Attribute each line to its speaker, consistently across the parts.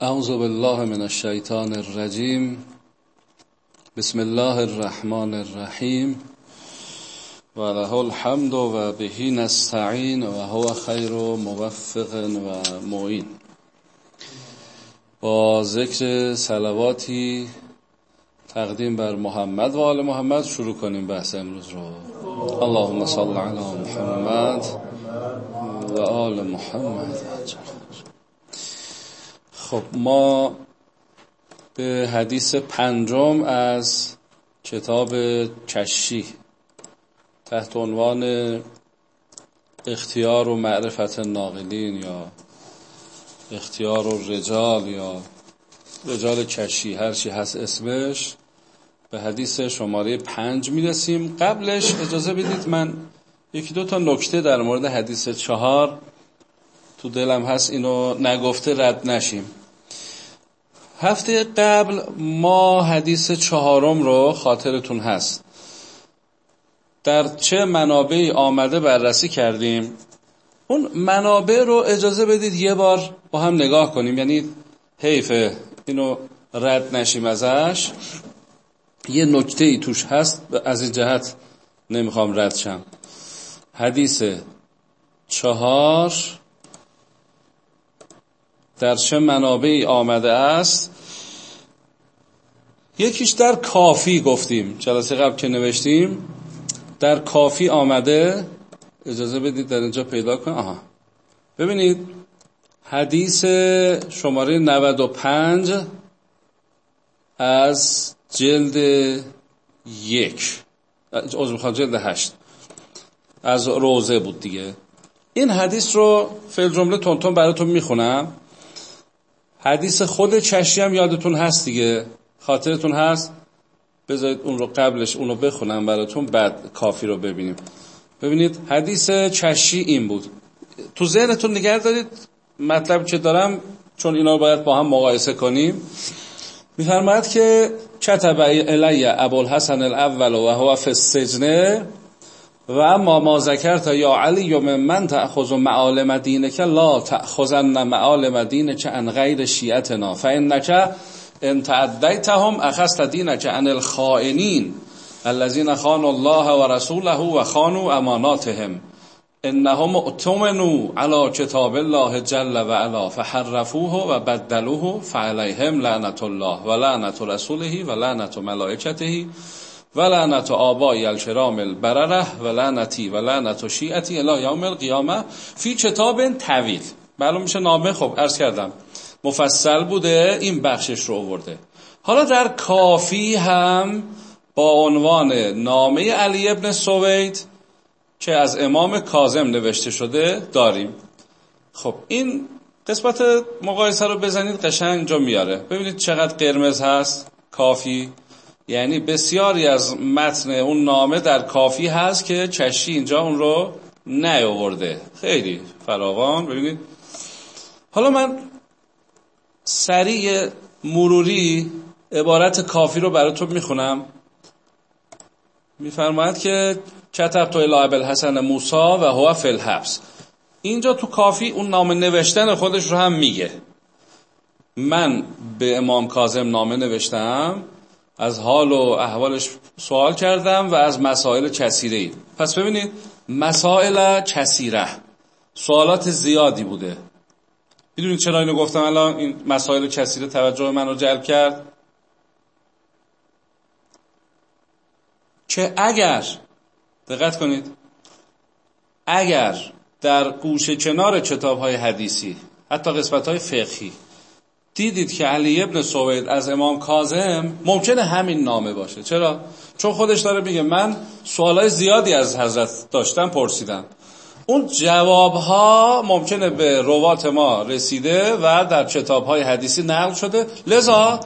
Speaker 1: اعوذ بالله من الشیطان الرجیم. بسم الله الرحمن الرحیم. و له الحمد و بهی نستعین و هو خیر و موفق و معین. با ذکر سلواتی تقدیم بر محمد و آل محمد شروع کنیم بحث امروز رو. اللهم صل علی محمد و آل محمد. خب ما به حدیث پنجم از کتاب کشی تحت عنوان اختیار و معرفت ناقلین یا اختیار و رجال یا رجال کشی هرچی هست اسمش به حدیث شماره پنج می‌رسیم. قبلش اجازه بدید من یکی دو تا نکته در مورد حدیث چهار تو دلم هست اینو نگفته رد نشیم. هفته قبل ما حدیث چهارم رو خاطرتون هست. در چه منابعی آمده بررسی کردیم؟ اون منابع رو اجازه بدید یه بار با هم نگاه کنیم. یعنی حیفه اینو رد نشیم ازش. یه نکته ای توش هست از این جهت نمی‌خوام رد شم. حدیث چهار در چه منابعی آمده است؟ یکیش در کافی گفتیم جلسه قبل که نوشتیم. در کافی آمده اجازه بدید در اینجا پیدا کنم. آها. ببینید حدیث شماره 95 از جلد یک. از می‌خوام جلد هشت. از روزه بود دیگه. این حدیث رو فیل جمله تونتون براتون می‌خونم. حدیث خود چشی هم یادتون هست دیگه. خاطرتون هست؟ بذارید اون رو قبلش اون رو بخونم براتون بعد کافی رو ببینیم. ببینید حدیث چشی این بود. تو ذهنتون نگه دارید؟ مطلب که دارم چون اینا رو باید با هم مقایسه کنیم. میفرماید که کتب الی ابوالحسن الاول و هو فی السجن و اما ما ذکرت یا علی من من تأخذ معالم دینک لا تأخذن معالم دینک عن غیر شیعتنا. فانک ان تعدیتهم اخذت دینک عن الخائنین الذين خانوا الله ورسوله وخانوا اماناتهم. انهم اتمنوا على کتاب الله جل و علا فحرفوه و بدلوه فعليهم لعنت الله و لعنت رسوله و لعنت ملائکته و لعنت آبای الکرام البرره و لعنتی و لعنت شیعتی الى یوم القیامه فی کتاب طویل معلوم میشه نامه. خب عرض کردم. مفصل بوده این بخشش رو آورده. حالا در کافی هم با عنوان نامه علی ابن سوید که از امام کازم نوشته شده داریم. خب این قسمت مقایسه رو بزنید قشنگ جا میاره. ببینید چقدر قرمز هست. کافی. یعنی بسیاری از متن اون نامه در کافی هست که چشی اینجا اون رو نیاورده. خیلی فراوان. ببینید. حالا من سریع مروری عبارت کافی رو براتون می‌خونم. میفرماید که کتب تو الهی الحسن موسا و هو فی الحبس. اینجا تو کافی اون نامه نوشتن خودش رو هم میگه. من به امام کاظم نامه نوشتم. از حال و احوالش سوال کردم و از مسائل کسیره ای پس ببینید مسائل کسیره سوالات زیادی بوده. می‌دونید چرا اینو گفتم الان؟ این مسائل کسیره توجه من رو جلب کرد. که اگر دقت کنید اگر در گوشه کنار کتاب های حدیثی حتی قسمت های فقهی دیدید که علی ابن سوید از امام کاظم ممکنه همین نامه باشه. چرا؟ چون خودش داره میگه من سوالای زیادی از حضرت داشتم پرسیدم. اون جواب ها ممکنه به روات ما رسیده و در کتاب های حدیثی نقل شده. لذا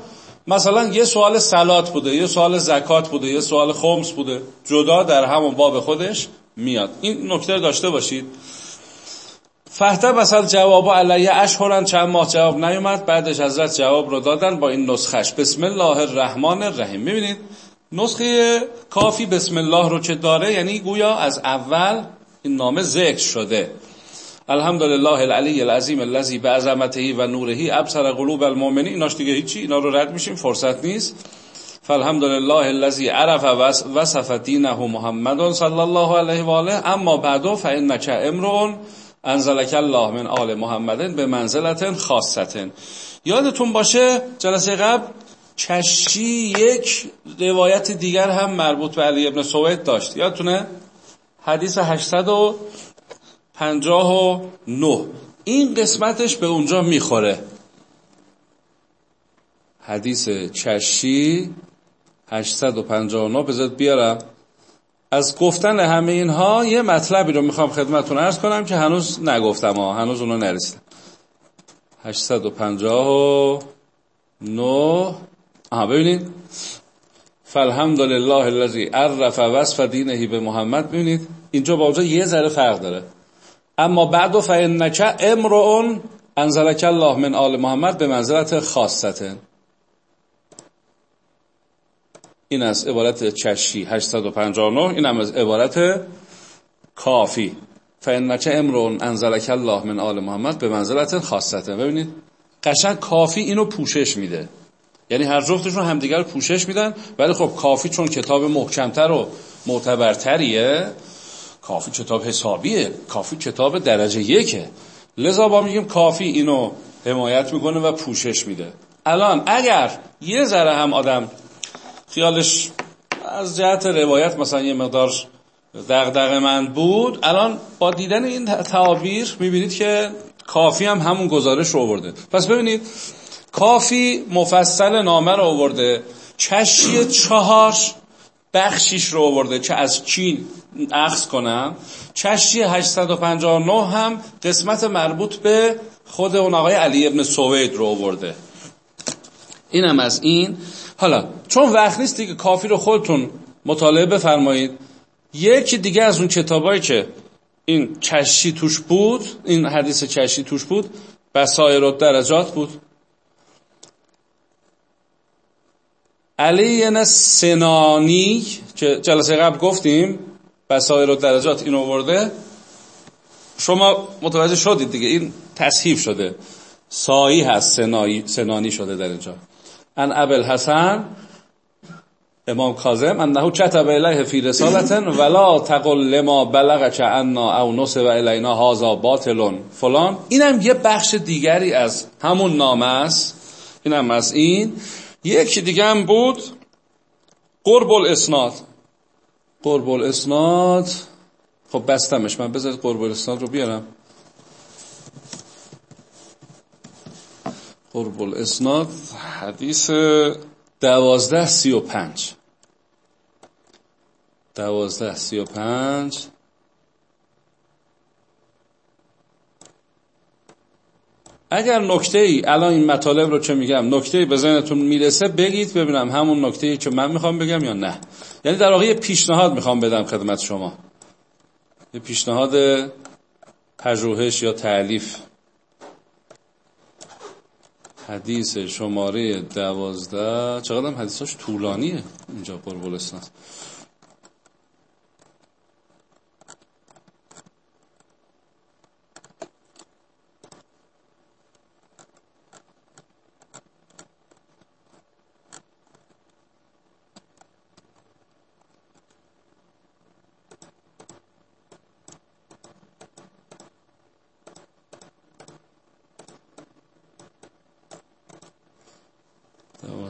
Speaker 1: مثلا یه سوال سلات بوده یه سوال زکات بوده یه سوال خمس بوده. جدا در همون باب خودش میاد. این نکته داشته باشید. فهته مثلا جواب علیه اشهرن چند ماه جواب نیومد. بعدش حضرت جواب رو دادن با این نسخش. بسم الله الرحمن الرحیم. می‌بینید؟ نسخه کافی بسم الله رو که داره یعنی گویا از اول این نامه ذکر شده. الحمدلله العلی العظیم الذی بعظمته و نوره ابصر قلوب المؤمنین. ایناش دیگه هیچی اینا رو رد میشیم فرصت نیست. فالحمدلله الذی عرف وصف دینه محمد صلی الله علیه و آله. اما بعد فانک امرؤ انزلک الله من آل محمد به منزلت خاصتن. یادتون باشه جلسه قبل چشی یک روایت دیگر هم مربوط به علی ابن سوید داشت. یادتونه؟ حدیث 859 این قسمتش به اونجا می‌خوره. حدیث چشی 859 بذارید بیارم. از گفتن همه اینها یه مطلبی رو می‌خوام خدمتون ارز کنم که هنوز نگفتم ها هنوز اونو نرسیدم. 859 آها ببینید. فالحمدلله الذی عرف وصف دینه به محمد. ببینید اینجا با اونجا یه ذره فرق داره. اما بعد فانک امرؤ انزلک الله من آل محمد به منزلت خاصته. این از عبارت چشی 859 این هم از عبارت کافی. فإنک امرؤ أنزلک الله من آل محمد بمنزلة خاصة ببینید قشنگ کافی اینو پوشش میده. یعنی هر جفتشون همدیگر پوشش میدن ولی خب کافی چون کتاب محکمتر و معتبرتریه کافی کتاب حسابیه کافی کتاب درجه یکه. لذا با میگیم کافی اینو حمایت می‌کنه و پوشش میده. الان اگر یه ذره هم آدم خیالش از جهت روایت مثلا یه مقدار دغدغه من بود. الان با دیدن این تعابیر می‌بینید که کافی هم همون گزارش رو آورده. پس ببینید کافی مفصل نامه رو آورده چشی چهار بخشیش رو آورده که از چین اخذ کنم. چشی 859 هم قسمت مربوط به خود اون آقای علی ابن سوید رو آورده. اینم از این. حالا چون وقت نیست دیگه کافی رو خودتون مطالعه بفرمایید. یکی دیگه از اون کتابایی که این چشی توش بود این حدیث چشی توش بود بسایر و درجات بود. علی سنانی که جلسه قبل گفتیم بسایر و درجات این ورده. شما متوجه شدید دیگه این تصحیف شده. سایی هست سنایی سنانی شده در اینجا. ان ابل حسن امام کاظم انه کتب الیه فی رسالتن ولا تقل لما بلغ عنا او نصب الینا هازا باطلون فلان. اینم یه بخش دیگری از همون نامه است. اینم از این. یکی دیگه هم بود قرب الاسناد. قرب الاسناد. خب بستمش من بذارید قرب الاسناد رو بیارم. قرب الاسناد حدیث دوازده سی و پنج. دوازده سی و پنج. اگر نکته ای الان این مطالب رو چه میگم نکته ای به ذهنتون می‌رسه بگید ببینم همون نکته ای که من می‌خوام بگم یا نه. یعنی در واقع یه پیشنهاد می‌خوام بدم خدمت شما. یه پیشنهاد پژوهش یا تعلیف حدیث شماره دوازده. چقدر هم حدیثاش طولانیه اینجا قربولستان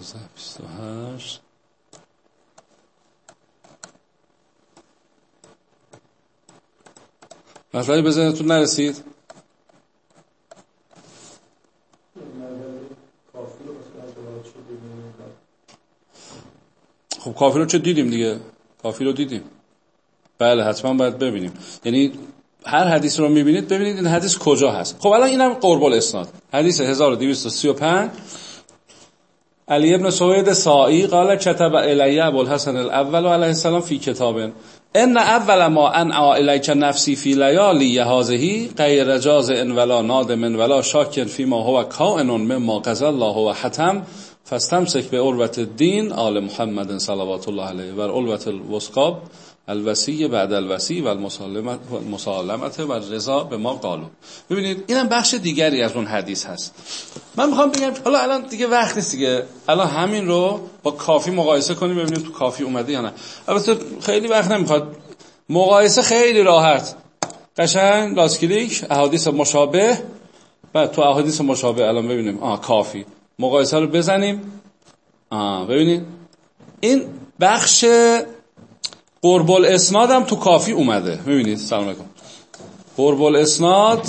Speaker 1: دوازده بیست و هشت. مطلبی به ذهنتون نرسید؟ خب کافی رو چه دیدیم دیگه؟ کافی رو دیدیم. بله حتما باید ببینیم. یعنی هر حدیث رو می‌بینید ببینید این حدیث کجا هست. خب الان اینم قرب الاسناد حدیث 1235 علی ابن سوید سائی قال كتب الی ابو الحسن الاول علیه السلام فی کتاب ان اول ما ان الیک نفسی فی لیالی هذه غیر جاز ان ولا نادم ولا شاک فی ما هو کائن مما قضى الله و حتم فاستمسک به عروت الدین آل محمد صلوات الله علیه و عروت الوثقا الوسی بعد الوسی و المسالمت و رضا به ما قالو. ببینید اینم بخش دیگری از اون حدیث هست. من می‌خوام بگم حالا الان دیگه وقت نیست دیگه. الان همین رو با کافی مقایسه کنیم ببینیم تو کافی اومده یا نه. البته خیلی وقت نمی‌خواد. مقایسه خیلی راحت. قشنگ راست کلیک احادیث مشابه. بعد تو احادیث مشابه الان ببینیم. آه کافی. مقایسه رو بزنیم. آه ببینید. این بخش قرب الاسناد هم تو کافی اومده. ببینید سلام علیکم. قرب الاسناد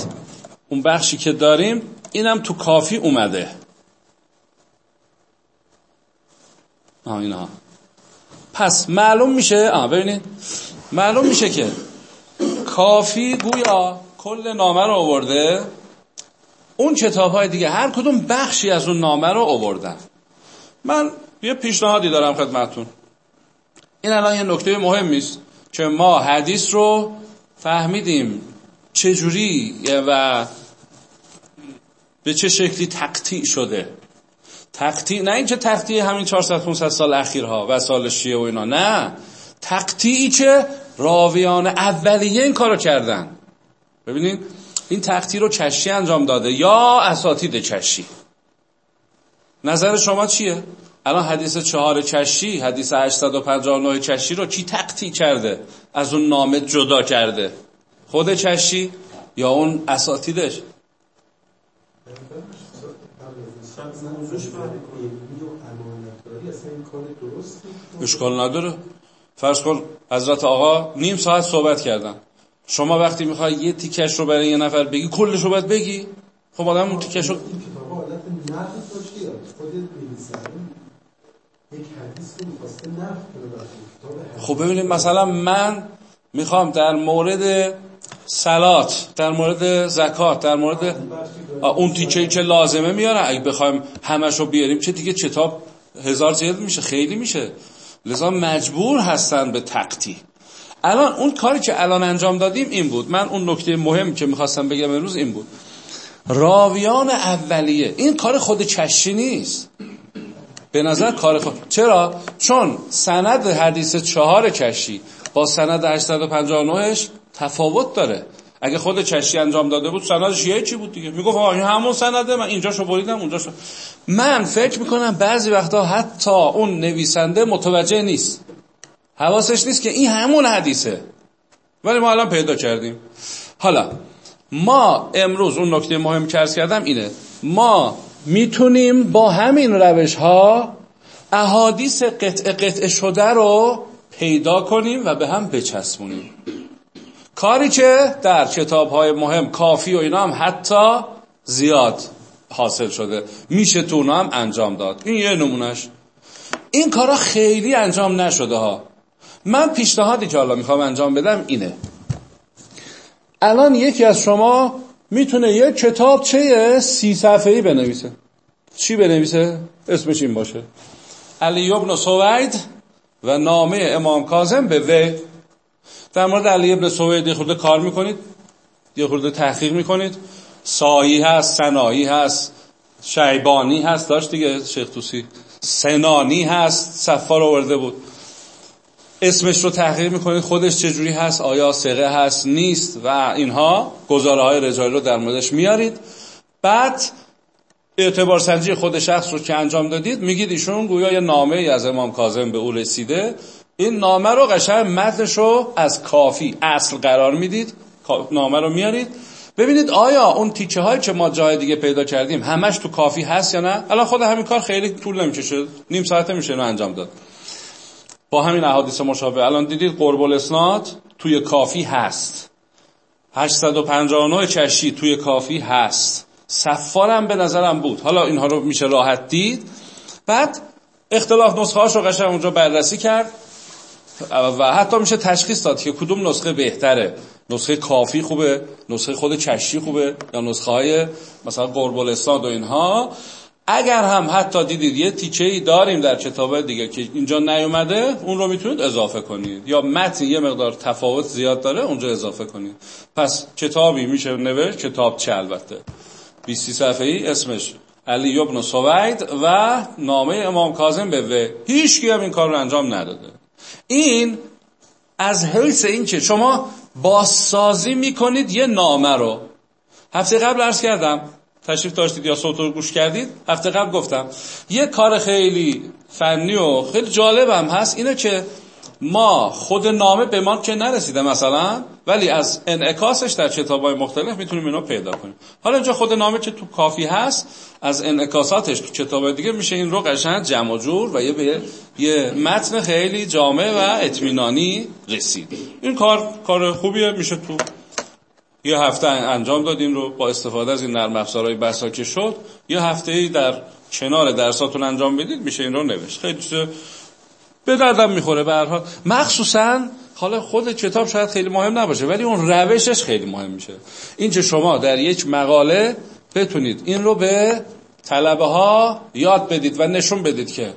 Speaker 1: اون بخشی که داریم اینم تو کافی اومده. آه اینا. پس معلوم میشه آه ببینید. معلوم میشه که کافی گویا کل نامه رو آورده. اون کتاب های دیگه هر کدوم بخشی از اون نامه رو آوردن. من یه پیشنهادی دارم خدمتون این الان یه نکته مهمی است که ما حدیث رو فهمیدیم چجوری و به چه شکلی تقطیع شده. تقطیع نه اینکه تقطیع همین 400 500 سال اخیرها و سال شیعه و اینا نه. تقطیعی که راویان اولیه این کارو کردن. ببینید این تقطیع رو چشی انجام داده یا اساتید چشی نظر شما چیه؟ الان حدیث چهار چشی حدیث 859 چشی رو کی تقطیع کرده؟ از اون نامه جدا کرده. خود چشی یا اون اساتیدش؟ اشکال نداره. فرض کن حضرت آقا نیم ساعت صحبت کردن. شما وقتی می‌خوای یه تیکش رو برای یه نفر بگی کلش رو باید بگی. خب آدم اون تیکش رو خب ببینید مثلا من می‌خوام در مورد سلات در مورد زکات در مورد اون تیکه که لازمه میارن اگه بخوایم همش رو بیاریم چه دیگه کتاب هزار جلد میشه؟ خیلی میشه. لذا مجبور هستن به تقطی الان اون کاری که الان انجام دادیم این بود. من اون نکته مهم که می‌خواستم بگم امروز این بود. راویان اولیه. این کار خود چشی نیست. به نظر کار خود. چرا؟ چون سند حدیث چهار چشی با سند 859ش تفاوت داره. اگه خود چشی انجام داده بود سندش یه چی بود دیگه؟ می‌گفت این همون سنده من اینجا شو بریدم اونجا شو. من فکر می‌کنم بعضی وقتا حتی اون نویسنده متوجه نیست. حواسش نیست که این همون حدیثه. ولی ما الان پیدا کردیم. حالا ما امروز اون نکته مهم که کردم اینه. ما می‌تونیم با همین روش ها احادیث قطع قطع شده رو پیدا کنیم و به هم بچسبونیم. کاری که در کتاب های مهم کافی و اینا هم حتی زیاد حاصل شده. میشه تو هم انجام داد. این یه نمونهش. این کارا خیلی انجام نشده ها. من پیشنهادی که حالا می‌خوام انجام بدم اینه. الان یکی از شما می‌تونه یه کتاب چه سی صفحه‌ای بنویسه. چی بنویسه؟ اسمش این باشه. علی ابن سوید و نامه امام کاظم به وی. در مورد علی ابن سوید یه خورده کار می‌کنید. یه خورده تحقیق می‌کنید. سایی هست سنایی هست شیبانی هست. داشت دیگه شیخ توسی. سنانی هست. سفار آورده بود. اسمش رو تحقیق می‌کنید خودش چجوری هست آیا سقه هست نیست و اینها گزاره های رجالی رو در موردش میارید. بعد اعتبار سنجی خود شخص رو که انجام دادید میگید ایشون گویا یه نامه ای از امام کاظم به او رسیده. این نامه رو قشنگ متنش رو از کافی اصل قرار می‌دید نامه رو میارید. ببینید آیا اون تیکه هایی که ما جای دیگه پیدا کردیم همش تو کافی هست یا نه؟ الان خود همین کار خیلی طول نمی‌کشه نیم ساعته میشه اینو انجام داد. با همین احادیث مشابه. الان دیدید قرب الاسناد توی کافی هست. 859 چشی توی کافی هست. سفارم به نظرم بود. حالا اینها رو میشه راحت دید. بعد اختلاف نسخه هاش رو قشنگ اونجا بررسی کرد. و حتی میشه تشخیص داد که کدوم نسخه بهتره. نسخه کافی خوبه نسخه خود چشی خوبه یا نسخه های مثلا قرب و اینها. اگر هم حتی دیدید یه تیچه ای داریم در کتاب دیگه که اینجا نیومده اون رو می‌تونید اضافه کنید. یا متن یه مقدار تفاوت زیاد داره اونجا اضافه کنید. پس کتابی میشه نوشت کتاب چه البته. 20 صفحه ای اسمش علی ابن سوید و نامه امام کاظم به وی. هیچ هم این کار رو انجام نداده. این از حیث این که شما بازسازی می‌کنید یه نامه رو. هفته قبل عرض کردم تشریف داشتید یا صوت رو گوش کردید؟ هفته قبل گفتم. یه کار خیلی فنی و خیلی جالب هم هست اینه که ما خود نامه به ما که نرسیده مثلا ولی از انعکاسش در کتاب های مختلف می‌تونیم اینو پیدا کنیم. حالا اینجا خود نامه که تو کافی هست از انعکاساتش تو کتاب دیگه میشه این رو قشنگ جمع جور و یه یه متن خیلی جامع و اطمینانی رسید. این کار کار خوبیه میشه تو یه هفته انجام دادیم رو با استفاده از این نرم افزارهای بسا که شد یه هفته ای در کنار درساتون انجام بدید میشه این رو نوشت. خیلی به دردم می‌خوره به هر حال. مخصوصا حالا خود کتاب شاید خیلی مهم نباشه ولی اون روشش خیلی مهم میشه. این که شما در یک مقاله بتونید این رو به طلبه ها یاد بدید و نشون بدید که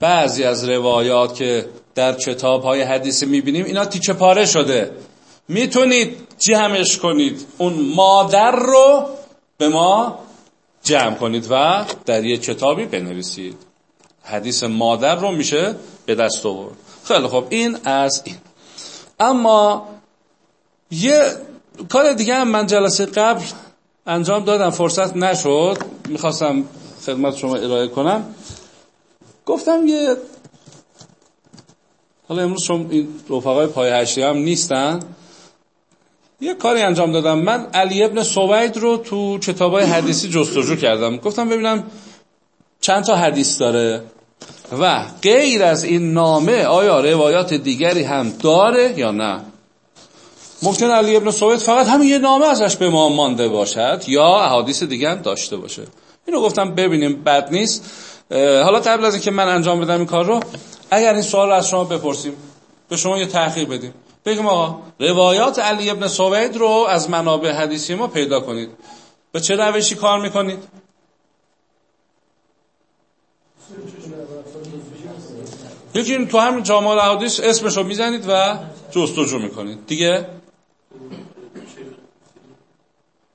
Speaker 1: بعضی از روایات که در کتاب های حدیثی می‌بینیم اینا تیچه پاره شده. می‌تونید جمعش کنید. اون مادر رو به ما جمع کنید و در یک کتابی بنویسید. حدیث مادر رو میشه به دست آورد. خیلی خب این از این. اما یه کار دیگه هم من جلسه قبل انجام دادم. فرصت نشد. می‌خواستم خدمت شما ارائه کنم. گفتم یه حالا امروز شما این رفقای پای هشتی هم نیستن؟ یه کاری انجام دادم. من علی ابن سوید رو تو کتابای حدیثی جستجو کردم. گفتم ببینم چند تا حدیث داره. و غیر از این نامه آیا روایات دیگری هم داره یا نه؟ ممکن علی ابن سوید فقط همین یه نامه ازش به ما مانده باشد یا احادیث دیگه هم داشته باشه. اینو گفتم ببینیم بد نیست. حالا قبل از اینکه من انجام بدم این کار رو اگر این سوال رو از شما بپرسیم به شما یه تحقیق بدیم. بگیم آقا روایات علی ابن سوید رو از منابع حدیثی ما پیدا کنید. به چه روشی کار می‌کنید؟ یکی تو همین جامعه احادیث اسمش رو می‌زنید و جستجو می‌کنید. دیگه؟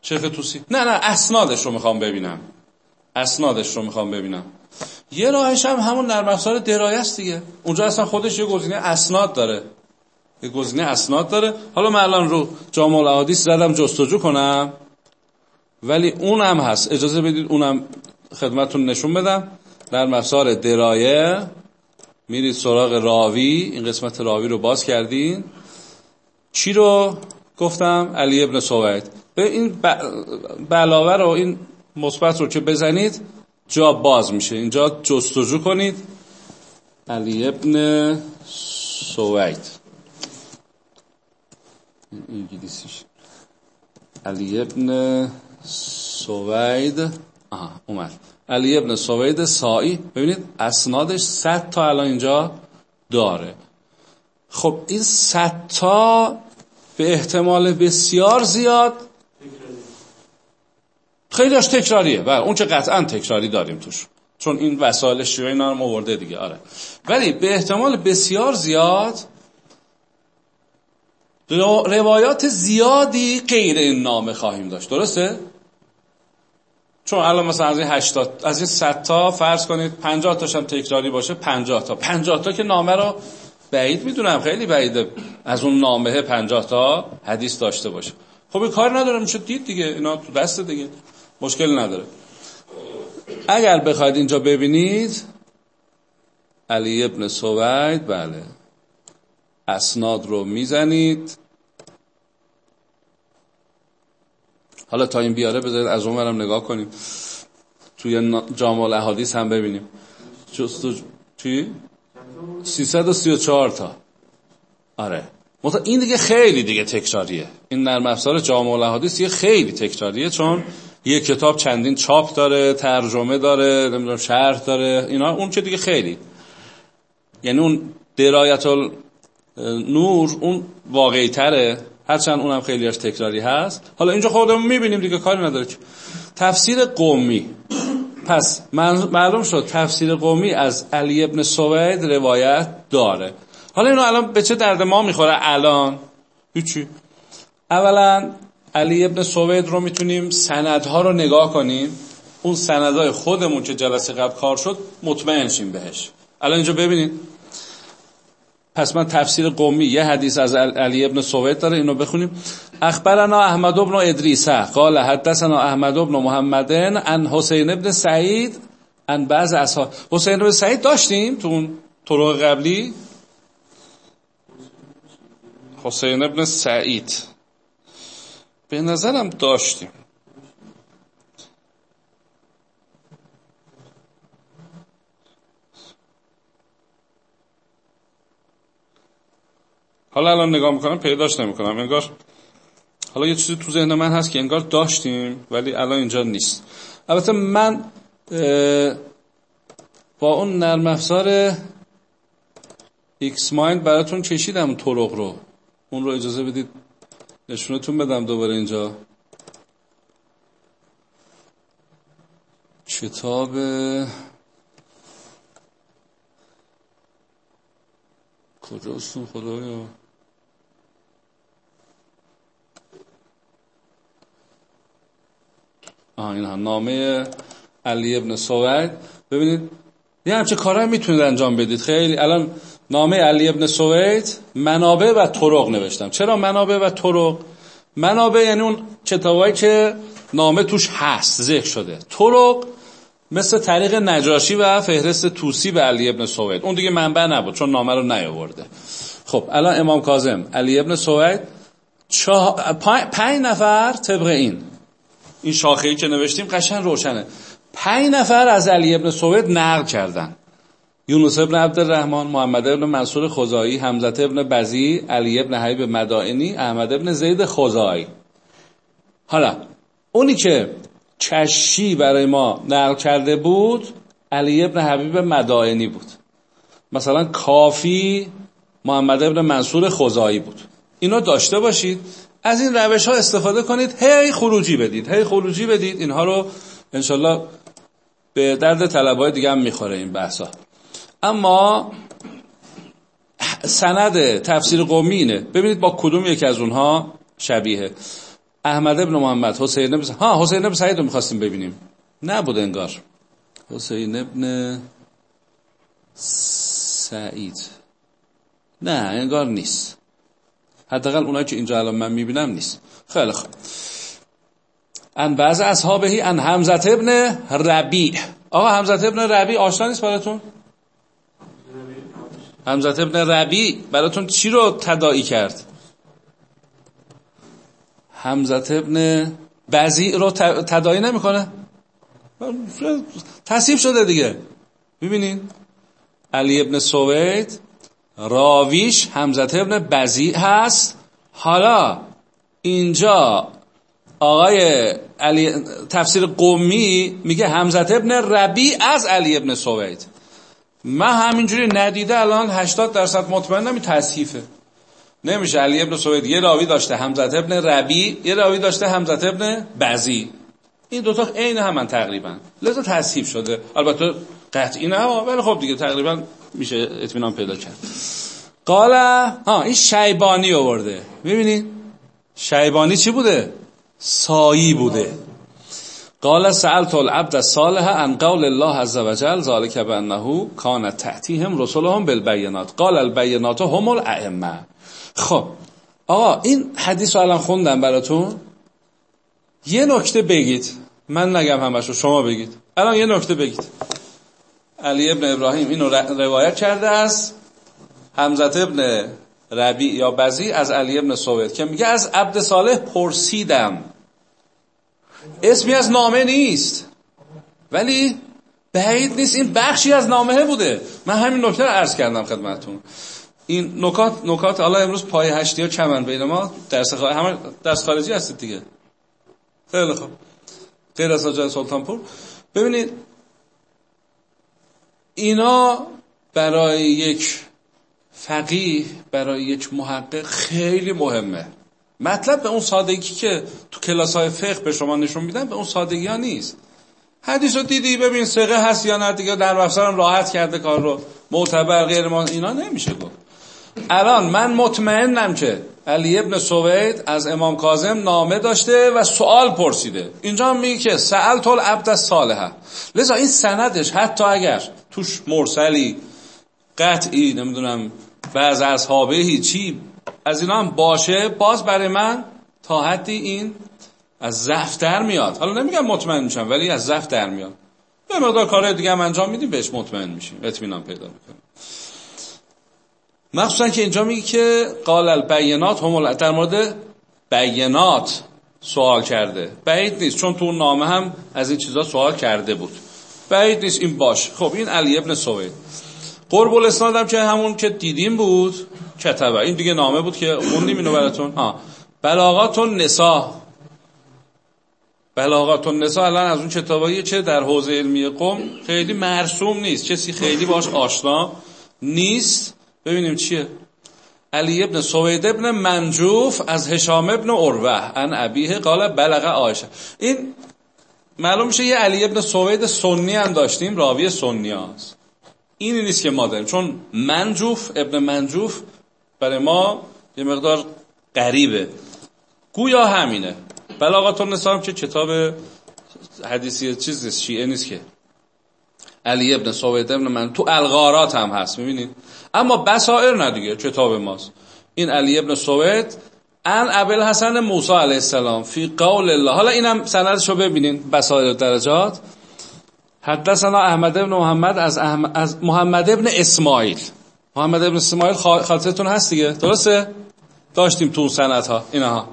Speaker 1: شیخ توسی. نه نه اسنادش رو می‌خوام ببینم. اسنادش رو می‌خوام ببینم. یه راهش هم همون نرم افزار درایه است دیگه. اونجا اصلا خودش یه گزینه اسناد داره. یه گزینه اسناد داره. حالا من الان رو جامع الاحادیث زدم جستجو کنم. ولی اونم هست. اجازه بدید اونم خدمتون نشون بدم. در افزار درایه میرید سراغ راوی. این قسمت راوی رو باز کردین. چی رو گفتم؟ علی ابن سوید. به این علاوه رو این مثبت رو که بزنید جا باز میشه. اینجا جستجو کنید. علی ابن سوید. انگلیسیش. علی ابن سوید. آها اومد. علی ابن سوید سایی ببینید اسنادش 100 تا الان اینجا داره. خب این 100 تا به احتمال بسیار زیاد. خیلی داشت تکراریه. و اون چه قطعا تکراری داریم توش. چون این وسایل شیوعی اینا رو آورده دیگه. آره. ولی به احتمال بسیار زیاد روایات زیادی غیر این نامه خواهیم داشت. درسته؟ چون الان مثلا از این 80 از این 100 تا فرض کنید 50 تاش هم تکراری باشه 50 تا. 50 تا که نامه رو بعید می‌دونم. خیلی بعیده. از اون نامه 50 تا حدیث داشته باشه. خب این کار نداره میشه دید دیگه. اینا تو دست دیگه. مشکل نداره. اگر بخواید اینجا ببینید علی ابن سوید بله. اسناد رو می‌زنید. حالا تا این بیاره بذارید از اون برم نگاه کنیم. توی جامع الاحادیث هم ببینیم. جستو چی؟ 334 تا. آره. مطمئن این دیگه خیلی دیگه تکراریه. این نرم افزار جامع الاحادیث یه خیلی تکراریه چون یه کتاب چندین چاپ داره ترجمه داره نمی‌دونم شرح داره. اینا اون که دیگه خیلی. یعنی اون درایت نور اون واقعی تره هرچند اونم خیلیش تکراری هست. حالا اینجا خودمون می‌بینیم دیگه کاری نداره تفسیر قومی. پس معلوم شد تفسیر قومی از علی ابن سوید روایت داره. حالا اینو الان به چه درد ما می‌خوره الان؟ هیچی. اولا علی ابن سوید رو می‌تونیم سندها رو نگاه کنیم. اون سندهای خودمون که جلسه قبل کار شد مطمئن شیم بهش. الان اینجا ببینید. پس من تفسیر قومی یه حدیث از علی ابن سوید داره اینو بخونیم. اخبرنا احمد ابن ادریسه قال حدثنا احمد ابن محمدن ان حسین ابن سعید ان بعض اصحاب. حسین ابن سعید داشتیم تو اون طرق قبلی؟ حسین ابن سعید. به نظرم داشتیم. حالا الان نگاه می‌کنم پیداش نمی‌کنم. انگار حالا یه چیزی تو ذهن من هست که انگار داشتیم ولی الان اینجا نیست. البته من با اون نرم افزار XMind براتون کشیدم طرق رو. اون رو اجازه بدید نشونتون بدم دوباره اینجا. کتاب کجاست خدایا؟ آه این هم. نامه علی ابن سوید. ببینید یه همچه کارهایی می‌تونید انجام بدید. خیلی الان نامه علی ابن سوید منابع و طرق نوشتم. چرا منابع و طرق؟ منابع یعنی اون کتابایی که نامه توش هست ذکر شده. طرق مثل طریق نجاشی و فهرست توسی به علی ابن سوید. اون دیگه منبع نبود چون نامه رو نیاورده. خب الان امام کاظم. علی ابن سوید چه... پنج نفر طبق این. این شاخه‌ای که نوشتیم قشن روشنه. پنج نفر از علی ابن سوید نقل کردن. یونس ابن عبدالرحمن محمد ابن منصور خزایی حمزت ابن بزی علی ابن حبیب مدائنی احمد ابن زید خزایی حالا اونی که چشی برای ما نقل کرده بود علی ابن حبیب مدائنی بود. مثلا کافی محمد ابن منصور خزایی بود. اینو داشته باشید. از این روش ها استفاده کنید. هی خروجی بدید. هی خروجی بدید. اینها رو انشالله به درد طلبای دیگه هم می‌خوره این بحثا. اما سند تفسیر قومی اینه. ببینید با کدوم یکی از اونها شبیه. احمد ابن محمد حسین ابن ها حسین ابن سعید رو می‌خواستیم ببینیم. نبود انگار. حسین ابن سعید. نه انگار نیست. حداقل اونایی که اینجا الان من می‌بینم نیست. خیلی خوب. ان بعض اصحابهی ان حمزت ابن ربیع. آقا حمزت ابن ربیع آشنا نیست براتون؟ حمزت ابن ربیع براتون چی رو تدائی کرد؟ حمزت ابن بزی رو تدائی نمی‌کنه؟ تصیب شده دیگه. ببینین علی ابن سوید راویش حمزت ابن بزی هست. حالا اینجا آقای علی تفسیر قومی میگه حمزت ابن ربی از علی ابن سوید. من همینجوری ندیده الان 80 درصد مطمئنم این تصحیفه نمیشه علی ابن سوید یه راوی داشته حمزت ابن ربی یه راوی داشته حمزت ابن بزی این دوتا عین همن تقریبا. لذا تصحیف شده. البته قطعی نه ولی خب دیگه تقریبا میشه اطمینان پیدا کرد. قال ها این شیبانی آورده. می‌بینید شیبانی چی بوده؟ سایی بوده. قال سألت العبد الصالح عن قول الله عز وجل ذلك بانه كان تأتيهم رسلهم بالبينات قال البينات هم الائمه خب آقا این حدیث رو الان خوندم براتون. یه نکته بگید. من نگم همشو شما بگید. الان یه نکته بگید. علی ابن ابراهیم اینو روایت کرده است. حمزت ابن ربی یا بزی از علی ابن سوید که میگه از عبد صالح پرسیدم. اسمی از نامه نیست. ولی بعید نیست. این بخشی از نامه بوده. من همین نکته رو عرض کردم خدمتتون. این نکات نکات حالا امروز پای هشتی ها چمن بین ما. درس خارجی همه درس خارجی هستید دیگه. خیلی خوب. غیر از جای سلطانپور ببینید اینا برای یک فقیه برای یک محقق خیلی مهمه. مطلب به اون سادگی که تو کلاس های فقه به شما نشون میدن به اون سادگی ها نیست. حدیث رو دیدی ببین سقه هست یا نه دیگه در هم راحت کرده کار رو. معتبر غیر ما اینا نمیشه گفت. الان من مطمئنم که علی ابن سوید از امام کاظم نامه داشته و سوال پرسیده. اینجا میگه که سألت العبد الصالح. لذا این سندش حتی اگر توش مرسلی قطعی نمی‌دونم و از اصحابه هیچی از اینا هم باشه باز برای من تا حدی این از ضعف در میاد. حالا نمیگم مطمئن میشم ولی از ضعف در میاد. یه مقدار کارهای دیگه هم انجام میدیم بهش مطمئن میشیم. اطمینان پیدا می‌کنیم. مخصوصا که اینجا میگه که قال البینات هم در مورد بینات سوال کرده. بعید نیست چون تو نامه هم از این چیزا سوال کرده بود. بعید نیست این باش. خب این علی ابن سوید. قرب الاسناد هم که همون که دیدیم بود کتبه این دیگه نامه بود که خوندیم اینو براتون. ها بلاغات نسا. بلاغات نسا الان از اون کتابایی چه در حوزه علمی قوم خیلی مرسوم نیست. کسی خیلی باش آشنا نیست. ببینیم چیه. علی ابن سوید ابن منجوف از هشام ابن اروه ان ابیه قال بلغ آیشه این معلوم میشه یه علی ابن سوید سنی هم داشتیم راوی سنی هست این نیست که ما داریم. چون منجوف ابن منجوف برای ما یه مقدار غریبه. گویا همینه. بلاغات النساء که کتاب حدیثی چیز نیست شیعه نیست که. علی ابن سوید ابن من تو الغارات هم هست می‌بینید اما بسائر نه دیگه کتاب ماست. این علی ابن سوید ان ابل حسن موسی علیه السلام فی قول الله. حالا اینم سندشو ببینین بسائر درجات. حدثنا احمد ابن محمد از, احمد از محمد ابن اسماعیل. محمد ابن اسماعیل خاطرتون هست دیگه؟ درسته؟ داشتیم تو سنت ها اینها.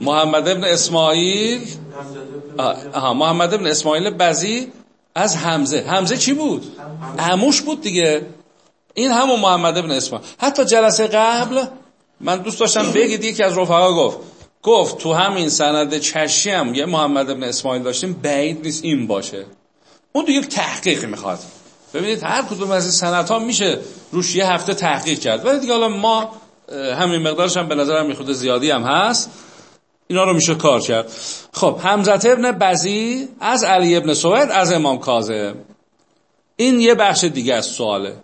Speaker 1: محمد ابن اسماعیل آها محمد ابن اسماعیل بزی از حمزه. حمزه چی بود؟ عموش بود دیگه. این همون محمد ابن اسماعیل. حتی جلسه قبل من دوست داشتم بگید یکی از رفقا گفت گفت تو همین سند چشی هم یه محمد ابن اسماعیل داشتیم بعید نیست این باشه. اون دیگه تحقیق می‌خواد. ببینید هر کدوم از این سنت ها میشه روش یه هفته تحقیق کرد. ولی دیگه حالا ما همین مقدارش هم به نظرم می‌خواد زیادی هم هست. اینا رو میشه کار کرد. خب حمزت ابن بزی از علی ابن سوید از امام کاظم. این یه بخش دیگه از سواله.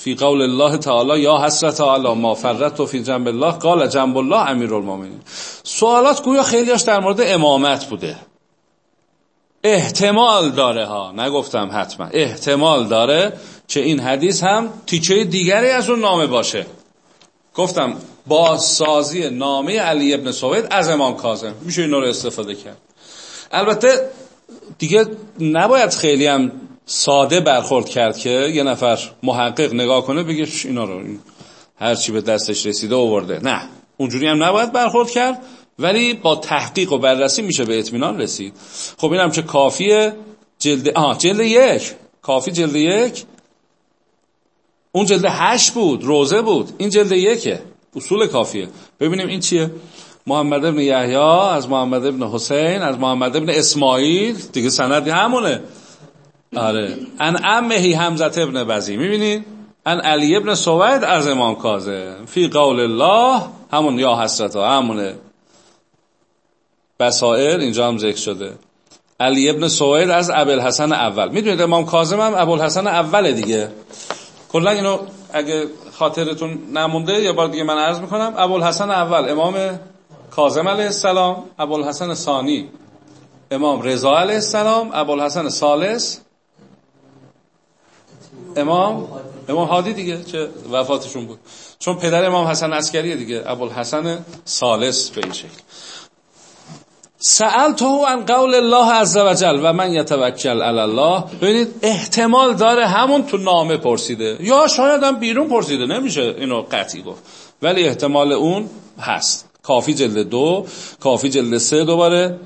Speaker 1: فی قول الله تعالی یا حسرت علی ما فرت و فی جنب الله قال جنب الله امیر المومنین سوالات گویا خیلیاش در مورد امامت بوده. احتمال داره ها. نگفتم حتما. احتمال داره که این حدیث هم تیچه دیگری از اون نامه باشه. گفتم بازسازی نامه علی ابن سوید از امام کاظم. میشه این رو استفاده کرد. البته دیگه نباید خیلی هم ساده برخورد کرد که یه نفر محقق نگاه کنه بگه اینا رو هر چی به دستش رسیده آورده. نه اونجوری هم نباید برخورد کرد ولی با تحقیق و بررسی میشه به اطمینان رسید. خب اینم که کافیه؟ جلد آه جلد یک. کافی جلد یک؟ اون جلد هشت بود روزه بود. این جلد یکه. اصول کافیه. ببینیم این چیه؟ محمد ابن یحیی از محمد ابن حسین از محمد ابن اسماعیل. دیگه سندی همونه. آره. ان امهی حمزه ابن بزی می‌بینید ان علی ابن سوید از امام کاظم فی قول الله همون یا حسرت همونه. بسائر اینجا هم ذکر شده. علی ابن سوید از ابوالحسن اول. می‌دونید امام کاظم هم ابوالحسن اوله دیگه. کلا اینو اگه خاطرتون نمونده یا بار دیگه من عرض می‌کنم. ابوالحسن اول امام کاظم علیه السلام. ابوالحسن ثانی امام رضا علیه السلام. ابوالحسن ثالث امام امام هادی دیگه چه وفاتشون بود. چون پدر امام حسن عسکریه دیگه ابوالحسن ثالث به این شکل. تو عن قول الله عز وجل و من یتوکل علی الله. ببینید احتمال داره همون تو نامه پرسیده. یا شاید هم بیرون پرسیده نمیشه اینو قطعی گفت. ولی احتمال اون هست. کافی جلد دو کافی جلد سه دوباره.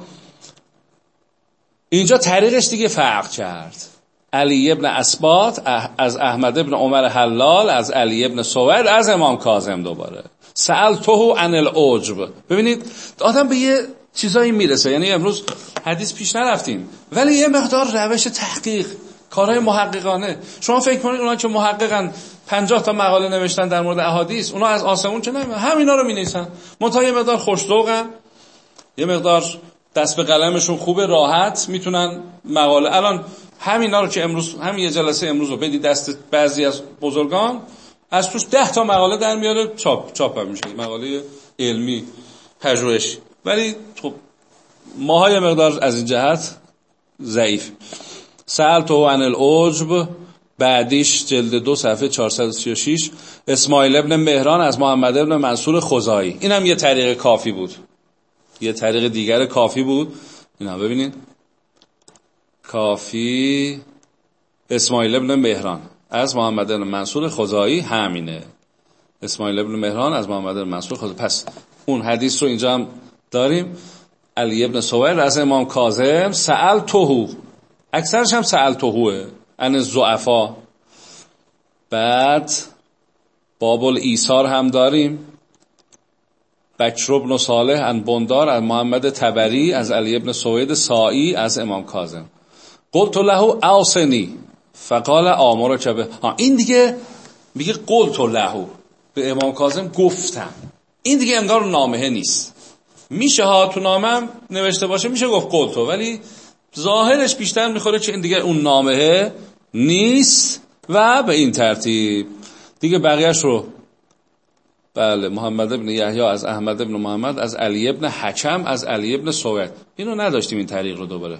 Speaker 1: اینجا طریقش دیگه فرق کرد. علی ابن اسبات از احمد ابن عمر حلال از علی ابن سوید از امام کاظم دوباره. تو عن العجب. ببینید آدم به یه چیزایی می‌رسه. یعنی امروز حدیث پیش نرفتیم. ولی یه مقدار روش تحقیق کارهای محققانه. شما فکر کنید اونا که محققن 50 تا مقاله نوشتن در مورد احادیث اونا از آسمون چه نمیدن همینا رو می‌نویسن. منتها یه مقدار خوشذوقن. یه مقدار دست به قلمشون خوبه راحت می‌تونن مقاله الان همینا رو که امروز همین یه جلسه امروز رو بدی دست بعضی از بزرگان از توش ده تا مقاله در میاره چاپ چاپ هم میشه. مقاله علمی پژوهشی ولی خب ماهای مقدار از این جهت ضعیف. سأل تو عن العجب بعدیش جلد دو صفحه 436 اسماعیل ابن مهران از محمد ابن منصور خزایی این هم یه طریق کافی بود. یه طریق دیگر کافی بود. اینا ببینید کافی. اسماعیل ابن مهران. از محمد ابن منصور خزایی همینه. اسماعیل ابن مهران از محمد ابن منصور خزایی پس اون حدیث رو اینجا هم داریم. علی ابن سویر از امام کاظم سأل توهو اکثرش هم سأل توهوه ان زعفا بعد بابل ایثار هم داریم. بکر ابن صالح ان بندار از محمد تبری از علی ابن سوید سائی از امام کاظم. قلت له اوسنی فقال آمر کبه. ها این دیگه میگه قلت له. به امام کاظم گفتم. این دیگه انگار نامه نیست. میشه ها تو نامم نوشته باشه میشه گفت قلتو ولی ظاهرش بیشتر می‌خوره که این دیگه اون نامه نیست و به این ترتیب. دیگه بقیهش رو بله محمد ابن یحیی از احمد ابن محمد از علی ابن حکم از علی ابن سوید. اینو نداشتیم این طریق رو دوباره.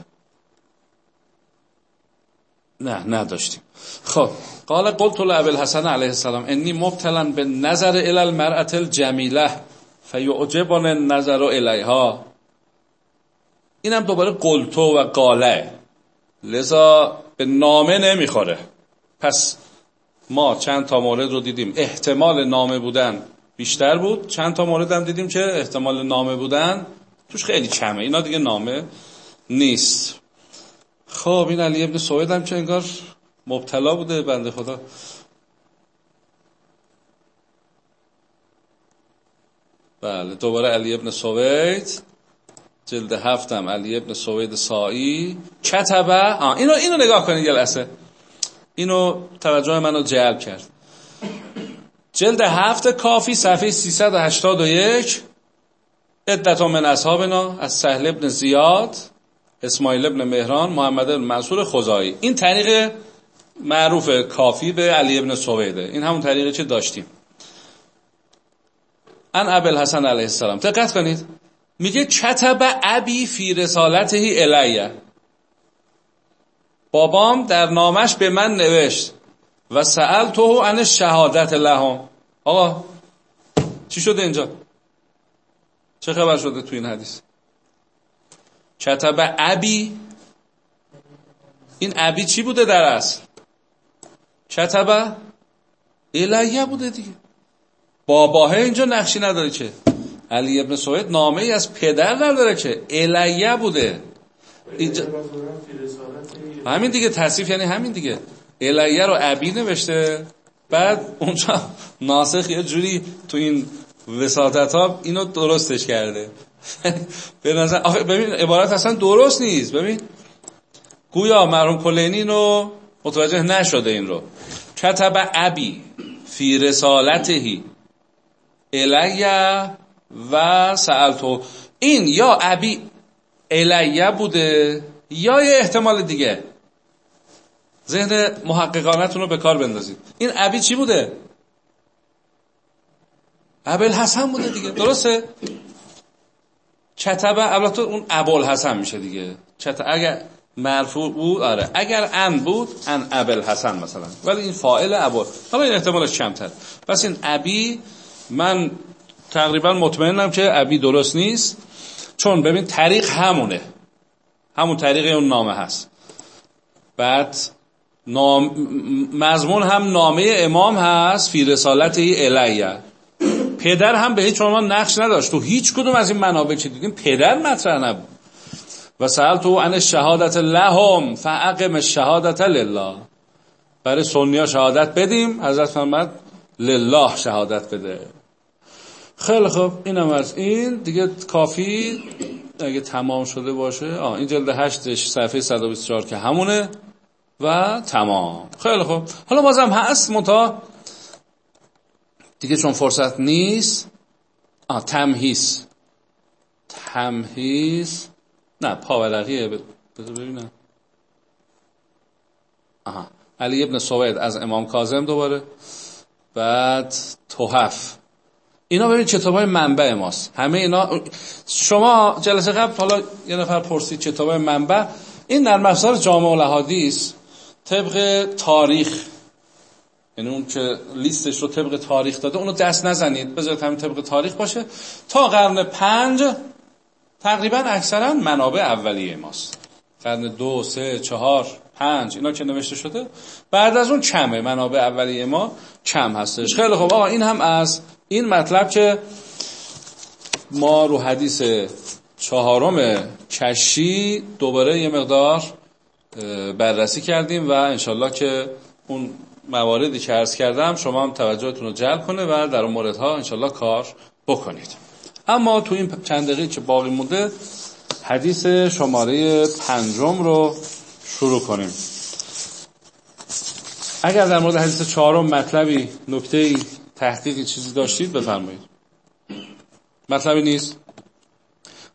Speaker 1: نه نداشتیم. خب قال قلت لعب الحسن علیه السلام انی مبتلا به نظر الى المرأة الجمیله فیعجبن النظر الیها اینم دوباره قلتو و قاله. لذا به نامه نمی‌خوره. پس ما چند تا مورد رو دیدیم. احتمال نامه بودن بیشتر بود. چند تا مورد هم دیدیم که احتمال نامه بودن توش خیلی کمه. اینا دیگه نامه نیست. خب این علی ابن سوید هم که انگار مبتلا بوده بنده خدا. بله دوباره علی ابن سوید. جلد هفتم علی ابن سوید سایی کتبه اینو اینو نگاه کنید یه لحظه اینو توجه منو جلب کرد. جلد هفت کافی صفحه 381 عدت من اصحابنا از سهل ابن زیاد. اسماعیل ابن مهران محمد ابن منصور خزایی این طریق معروف کافی به علی ابن سویده. این همون طریقی که داشتیم. ان ابل حسن علیه السلام. دقت کنید. میگه کتب ابی فی رسالته الیه. بابام در نامش به من نوشت. و سأل تو ان شهادت لهم. آقا چی شده اینجا؟ چه خبر شده تو این حدیث؟ کتب ابی. این ابی چی بوده در اصل؟ کتب الیه بوده دیگه. باباه اینجا نقشی نداره که. علی ابن سوید نامه ای از پدر نداره که. الیه بوده. اینجا همین دیگه تصریف یعنی همین دیگه. الیه رو ابی نوشته. بعد اونجا ناسخ یه جوری تو این وساطت ها اینو درستش کرده. به نظر ببین عبارت اصلا درست نیست. ببین گویا مرحوم کلینی رو متوجه نشده این رو. کتب ابی فی رسالتهی الیه و سألتو این یا ابی الیه بوده یا یه احتمال دیگه. ذهن محققانتون رو به کار بندازید. این ابی چی بوده؟ ابل حسن بوده دیگه. درسته؟ کتبه البته اون ابل حسن میشه دیگه. چت اگر مرفوع بود آره. اگر ان بود ان ابل حسن مثلا. ولی این فاعل ابل حالا این احتمالش کمتر. پس این ابی من تقریبا مطمئنم که ابی درست نیست. چون ببین طریق همونه. همون طریق اون نامه هست. بعد نام مضمون هم نامه امام هست فی رسالت الیه. پدر هم به هیچ عنوان نقش نداشت. تو هیچ کدوم از این منابع که دیدیم؟ پدر مطرح نبود. و سأل تو ان شهادت لهم فاقم شهادت لله. برای سنیا شهادت بدیم حضرت فرمود لله شهادت بده. خیلی خوب اینم از این. دیگه کافی اگه تمام شده باشه. آه این جلد هشتش صفحه 124 که همونه. و تمام. خیلی خوب. حالا بازم هست متا دیگه چون فرصت نیست. آه تمهیس تمهیس نه پاورقیه بذار ببینم. آها. علی ابن سوید از امام کاظم دوباره. بعد توحف. اینا ببین کتاب های منبع ماست. همه اینا شما جلسه قبل حالا یه نفر پرسید کتاب های منبع. این در مسار جامع الاحادیث طبق تاریخ. یعنی اون که لیستش رو طبق تاریخ داده اونو دست نزنید. بذارید همین طبق تاریخ باشه. تا قرن پنج تقریبا اکثرا منابع اولیه ماست. قرن دو سه چهار پنج اینا که نوشته شده. بعد از اون کمه. منابع اولیه ما کم هستش. خیلی خوب. آقا این هم از این مطلب که ما رو حدیث چهارم کشی دوباره یه مقدار بررسی کردیم و انشالله که اون مواردی که عرض کردم شما هم توجهتون رو جلب کنه و در اون موردها انشالله کار بکنید. اما تو این چند دقیقه که باقی مونده حدیث شماره پنجم رو شروع کنیم. اگر در مورد حدیث چهارم مطلبی نکته تحقیقی چیزی داشتید بفرمایید. مطلبی نیست؟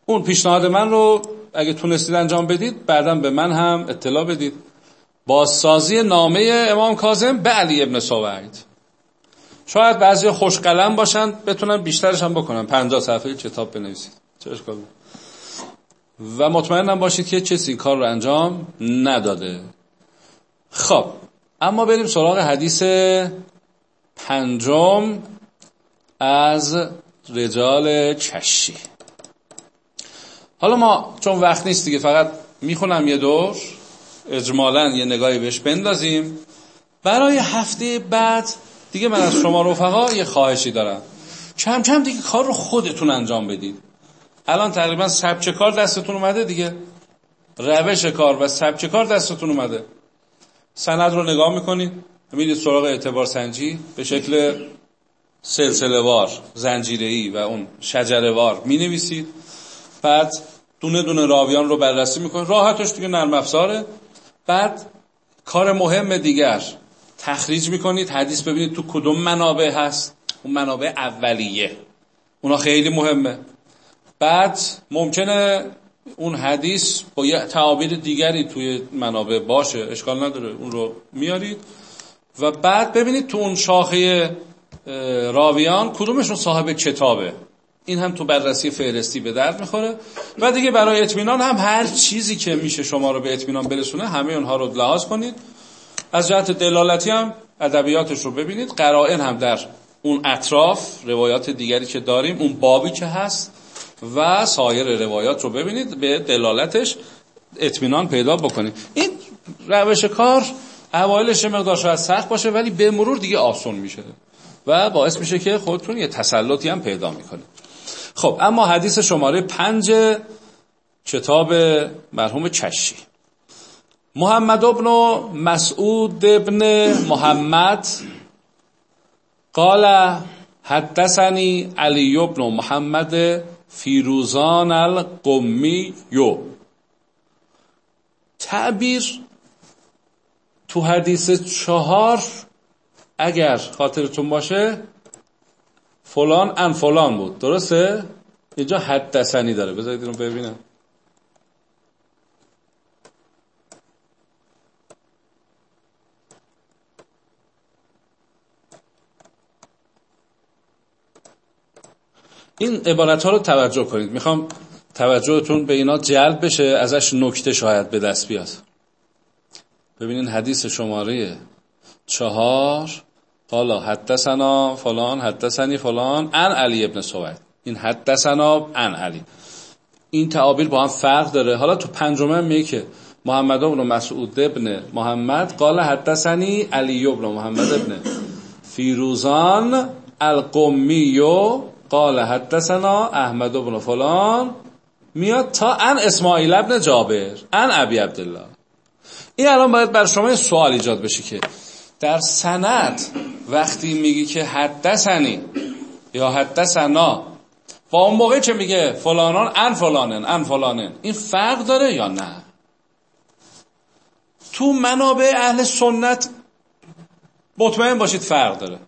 Speaker 1: اون پیشنهاد من رو اگه تونستید انجام بدید بعدا به من هم اطلاع بدید. بازسازی نامه امام کاظم به علی ابن سوید. شاید بعضی خوش قلم باشن بتونن بیشترش هم بکنن. 50 صفحه کتاب بنویسید. چه و مطمئنم باشید که کسی کار رو انجام نداده. خب اما بریم سراغ حدیث پنجم از رجال کشی حالا ما چون وقت نیست دیگه فقط می‌خونم یه دور. اجمالا یه نگاهی بهش بندازیم. برای هفته بعد دیگه من از شما رفقا یه خواهشی دارم. کم کم دیگه کار رو خودتون انجام بدید. الان تقریبا سبچه کار دستتون اومده دیگه. روش کار و سبچه کار دستتون اومده. سند رو نگاه می‌کنید. می‌دید سراغ اعتبار سنجی. به شکل سلسله وار زنجیره و اون شجره وار می نویسید بعد دونه دونه راویان رو بررسی می‌کنید. راحتش دیگه نرم افزاره. بعد کار مهم دیگر. تخریج می‌کنید حدیث ببینید تو کدوم منابع هست. اون منابع اولیه. اونا خیلی مهمه. بعد ممکنه اون حدیث با یه تعابیر دیگری توی منابع باشه. اشکال نداره اون رو میارید. و بعد ببینید تو اون شاخه راویان کدومشون صاحب کتابه. این هم تو بررسی فهرستی به درد می‌خوره. و دیگه برای اطمینان هم هر چیزی که میشه شما رو به اطمینان برسونه همه اونها رو لحاظ کنید. از جهت دلالتی هم ادبیاتش رو ببینید. قرائن هم در اون اطراف روایات دیگری که داریم اون بابی که هست و سایر روایات رو ببینید. به دلالتش اطمینان پیدا بکنید. این روش کار اوایلش مقدار شاید سخت باشه ولی به مرور دیگه آسون میشه. و باعث میشه که خودتون یه تسلطی هم پیدا می‌کنه خب اما حدیث شماره پنج کتاب مرحوم چشی محمد ابن مسعود ابن محمد قال حدثنی علی ابن محمد فیروزان القمی یو تعبیر تو حدیث چهار اگر خاطرتون باشه فلان ان فلان بود. درسته؟ اینجا حدثنی داره. بذارید اینو ببینم. این عبارت ها رو توجه کنید. می‌خوام توجهتون به اینا جلب بشه ازش نکته شاید به دست بیاد. ببینین حدیث شماره چهار. حالا حدثنا فلان حدثنی فلان ان علی ابن سوید. این حدثنا ان علی. این تعابیر با هم فرق داره. حالا تو پنجمه میگه که محمد ابن مسعود ابن محمد قال حدثنی علی ابن محمد ابن فیروزان القمیو قال حدثنا احمد بن فلان میاد تا ان اسماعیل ابن جابر ان ابی عبدالله. این الان باید بر شما سوال ایجاد بشه که در سند وقتی میگی که حدثنی یا حدثنا با اون موقع که میگه؟ فلانان ان فلانن ان فلانن. این فرق داره یا نه؟ تو منابع اهل سنت مطمئن باشید فرق داره.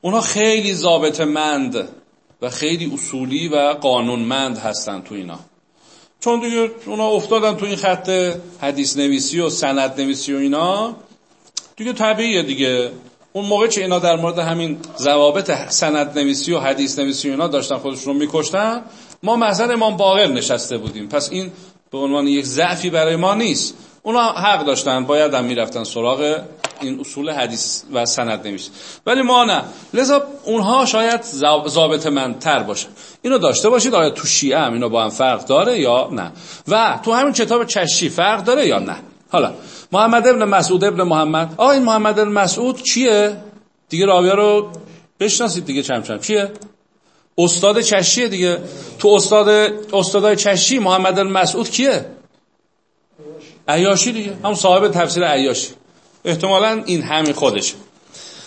Speaker 1: اونا خیلی ضابط مند و خیلی اصولی و قانونمند هستن تو اینا. چون دیگه اونا افتادن تو این خط حدیث نویسی و سند نویسی و اینا دیگه طبیعیه دیگه. اون موقع که اینا در مورد همین ضوابط سند نویسی و حدیث نویسی اینا داشتن خودشون رو میکشتن ما محضر امام باقر نشسته بودیم. پس این به عنوان یک ضعفی برای ما نیست. اونا حق داشتن باید هم می‌رفتن سراغ این اصول حدیث و سند نمیشه ولی ما نه. لذا اونها شاید ضابط من تر باشه اینو داشته باشید آیا تو شیعه هم اینو با هم فرق داره یا نه؟ و تو همین کتاب چشی فرق داره یا نه؟ حالا محمد ابن مسعود ابن محمد. آقا این محمد ابن مسعود چیه؟ دیگه راویا رو بشناسید دیگه چم چم چیه؟ استاد چشیه دیگه. تو استاد استادای چشی محمد مسعود کیه؟ عیاشی دیگه. هم صاحب تفسیر عیاشی. احتمالا این همین خودشه.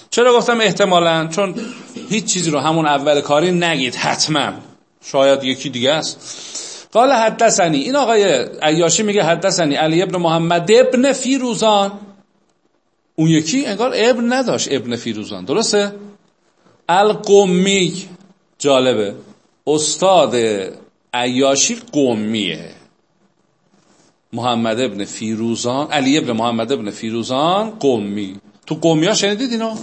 Speaker 1: چرا گفتم احتمالا؟ چون هیچ چیزی رو همون اول کاری نگید حتما. شاید یکی دیگه است. قال حدثنی. این آقای عیاشی میگه حدثنی. علی ابن محمد ابن فیروزان. اون یکی انگار ابن نداشت ابن فیروزان. درسته؟ القمی جالبه. استاد عیاشی قومیه. محمد ابن فیروزان علی ابن محمد ابن فیروزان قومی. تو قومی ها شنیدید اینو؟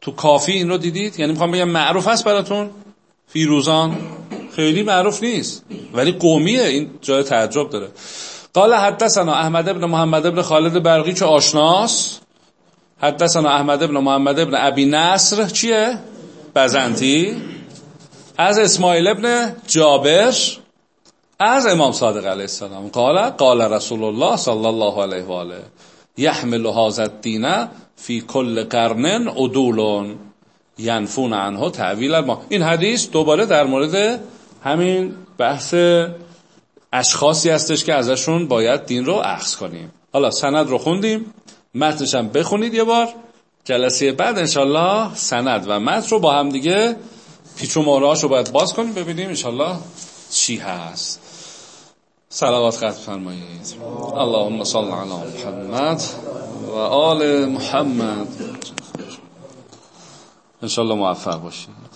Speaker 1: تو کافی این رو دیدید؟ یعنی می‌خوام بگم معروف هست براتون؟ فیروزان. خیلی معروف نیست. ولی قومیه. این جای تعجب داره. قال حدثنا احمد ابن محمد ابن خالد برقی چه آشناس؟ حدثنا احمد ابن محمد ابن ابی نصر چیه؟ بزنتی. از اسماعیل ابن جابر. از امام صادق علیه السلام. قال قال رسول الله صلی الله علیه و آله. یحمل هذا الدین فی کل قرن عدول ینفون عنه تعویل ما. این حدیث دوباره در مورد همین بحث اشخاصی هستش که ازشون باید دین رو اخذ کنیم. حالا سند رو خوندیم. متنش هم بخونید یه بار. جلسه بعد انشالله سند و متن رو با هم دیگه پیچ و رو باید باز کنیم ببینیم انشالله چی هست. صلوات قد فرمایید. اللهم صل علی محمد و آل محمد. انشالله موفق باشید.